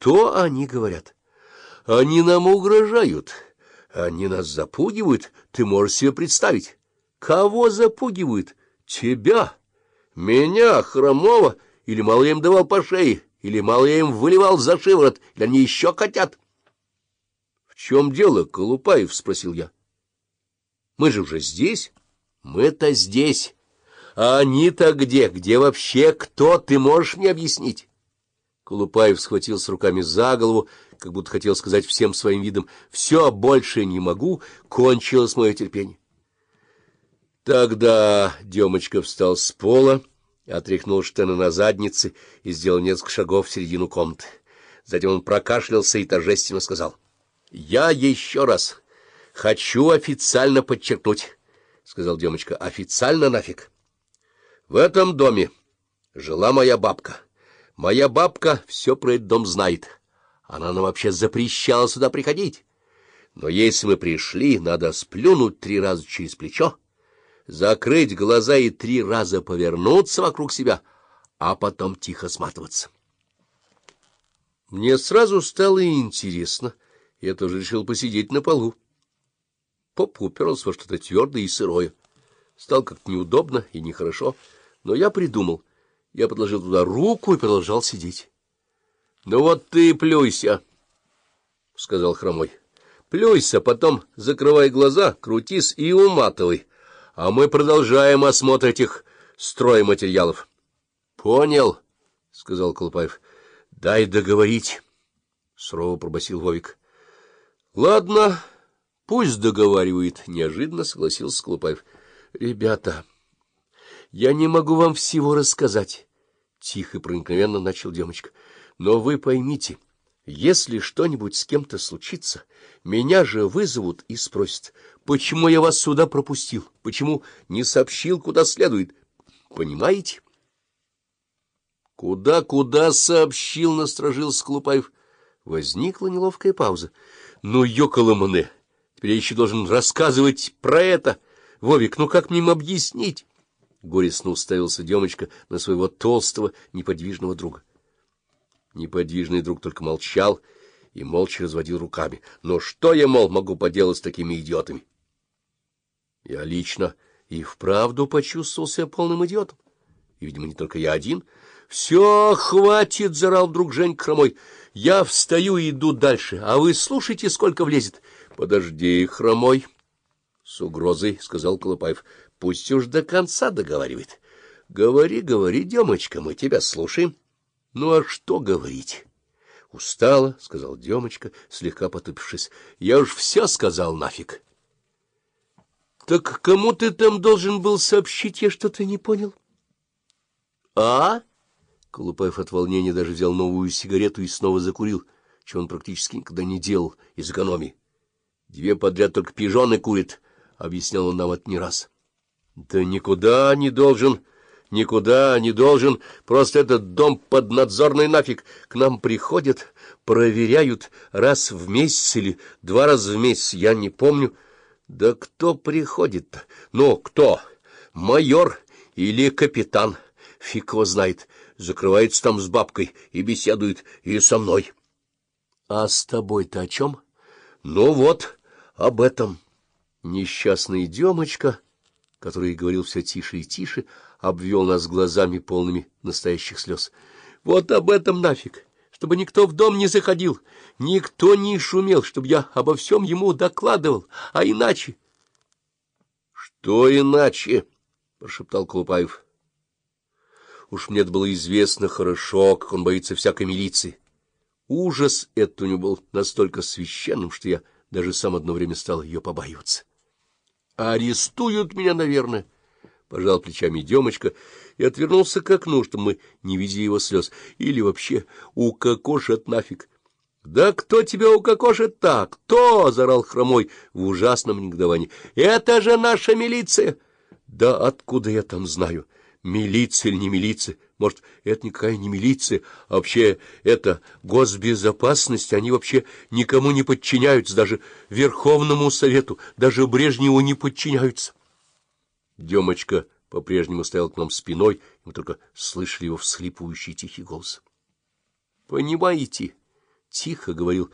Что они говорят? Они нам угрожают. Они нас запугивают. Ты можешь себе представить. Кого запугивают? Тебя. Меня, хромого, или мало им давал по шее, или мало им выливал за шиворот, или они еще хотят. — В чем дело, Колупаев? — спросил я. — Мы же уже здесь. Мы-то здесь. А они-то где? Где вообще кто? Ты можешь мне объяснить? Колупаев схватился руками за голову, как будто хотел сказать всем своим видом «Все, больше не могу, кончилось мое терпение». Тогда Демочка встал с пола, отряхнул штаны на заднице и сделал несколько шагов в середину комнаты. Затем он прокашлялся и торжественно сказал «Я еще раз хочу официально подчеркнуть». — сказал Демочка, — официально нафиг. В этом доме жила моя бабка. Моя бабка все про этот дом знает. Она нам вообще запрещала сюда приходить. Но если мы пришли, надо сплюнуть три раза через плечо, закрыть глаза и три раза повернуться вокруг себя, а потом тихо сматываться. Мне сразу стало интересно, я тоже решил посидеть на полу. Поп уперлся во что-то твердое и сырое. Стало как-то неудобно и нехорошо, но я придумал. Я подложил туда руку и продолжал сидеть. — Ну вот ты плюйся, — сказал Хромой. — Плюйся, потом закрывай глаза, крутись и уматывай. А мы продолжаем осмотр этих стройматериалов. — Понял, — сказал Колупаев. — Дай договорить, — сурово пробасил Вовик. — Ладно, пусть договаривает, — неожиданно согласился Колупаев. — Ребята... Я не могу вам всего рассказать, — тихо и проникновенно начал Демочка. — Но вы поймите, если что-нибудь с кем-то случится, меня же вызовут и спросят, почему я вас сюда пропустил, почему не сообщил, куда следует. Понимаете? Куда, куда сообщил, — насторожился Клупаев. Возникла неловкая пауза. — Ну, ёкало теперь я еще должен рассказывать про это. Вовик, ну как мне им объяснить? Горестно уставился Демочка на своего толстого, неподвижного друга. Неподвижный друг только молчал и молча разводил руками. Но что я, мол, могу поделать с такими идиотами? Я лично и вправду почувствовал себя полным идиотом. И, видимо, не только я один. — Все, хватит! — зарал вдруг Женька хромой. — Я встаю и иду дальше, а вы слушайте, сколько влезет. — Подожди, хромой! — с угрозой сказал Колупаев. Пусть уж до конца договаривает. — Говори, говори, Демочка, мы тебя слушаем. — Ну, а что говорить? — Устала, — сказал Демочка, слегка потупившись. — Я уж все сказал нафиг. — Так кому ты там должен был сообщить, я что-то не понял? — А? Колупаев от волнения даже взял новую сигарету и снова закурил, чего он практически никогда не делал из экономии. — Две подряд только пижоны курит, — объяснял он нам это не раз. — да никуда не должен, никуда не должен. Просто этот дом поднадзорный нафиг. К нам приходят, проверяют раз в месяц или два раза в месяц, я не помню. Да кто приходит-то? Ну, кто? Майор или капитан? Фиг его знает. Закрывается там с бабкой и беседует, и со мной. А с тобой-то о чем? Ну вот, об этом. Несчастный Демочка который говорил все тише и тише, обвел нас глазами полными настоящих слез. Вот об этом нафиг, чтобы никто в дом не заходил, никто не шумел, чтобы я обо всем ему докладывал, а иначе... — Что иначе? — прошептал Колупаев. Уж мне это было известно хорошо, как он боится всякой милиции. Ужас этот у него был настолько священным, что я даже сам одно время стал ее побаиваться. Арестуют меня, наверное. Пожал плечами Демочка и отвернулся к окну, чтобы мы не видели его слез. Или вообще укокошат нафиг. — Да кто тебя укокошит так? Кто? — зарал хромой в ужасном негодовании. — Это же наша милиция! — Да откуда я там знаю? Милиция или не милиция? Может, это никакая не милиция, а вообще это госбезопасность, они вообще никому не подчиняются, даже Верховному Совету, даже Брежневу не подчиняются. Демочка по-прежнему стоял к нам спиной, и мы только слышали его всхлипывающий тихий голос. — Понимаете, тихо говорил